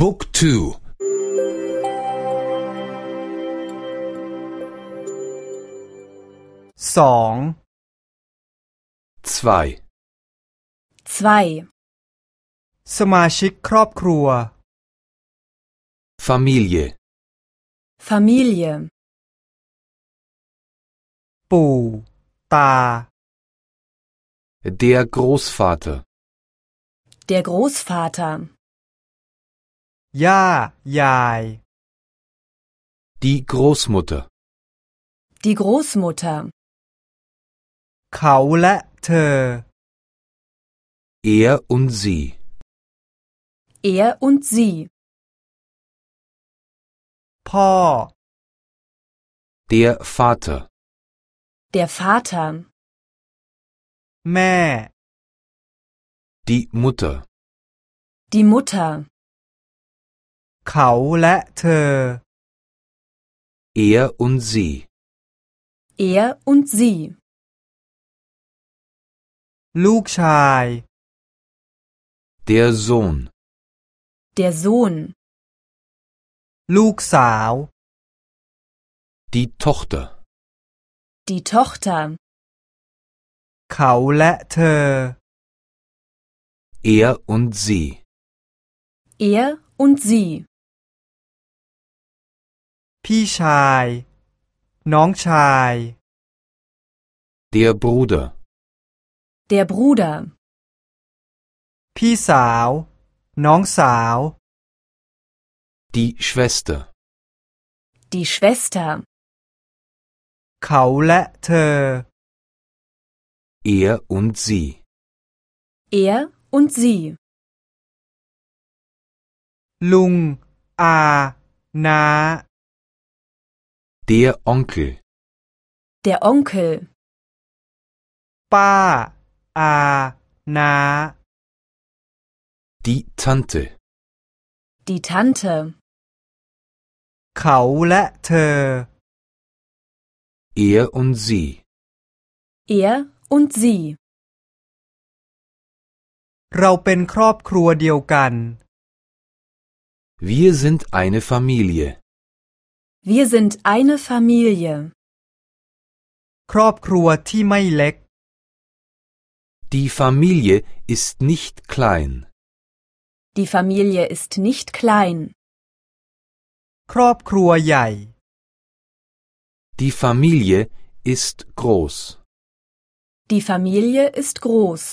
บุ๊กทู สอง zwei 2. สมาชิกครอบครัว Familie Familie. ปู่ ตา der Großvater Der Großvater. ย่า ยาย die Großmutter Die Großmutter. เขาและเธอ er und sie Er und sie. พ่อ der Vater Der Vater. แม่ die Mutter Die Mutter. เขาและเธอ er und sie Er und sie. ลูกชาย der Sohn Der Sohn. ลูกสาว die Tochter Die Tochter. เขาและเธอ er und sie Er und sie. พี่ชาย น้องชาย der Bruder Der Bruder. พี่สาว น้องสาว die Schwester Die Schwester. เขาและเธอ er und sie Er und sie. ลุง อา น้า der Onkel Der Onkel. ป้า อา น้า die Tante Die Tante. เขาและเธอ er und sie Er und sie. เราเป็นครอบครัวเดียวกัน wir sind eine Familie Wir sind eine Familie. ครอบครัวที่ไม่เล็ก Die Familie ist nicht klein. Die Familie ist nicht klein. ครอบครัวใหญ่ Die Familie ist groß. Die Familie ist groß.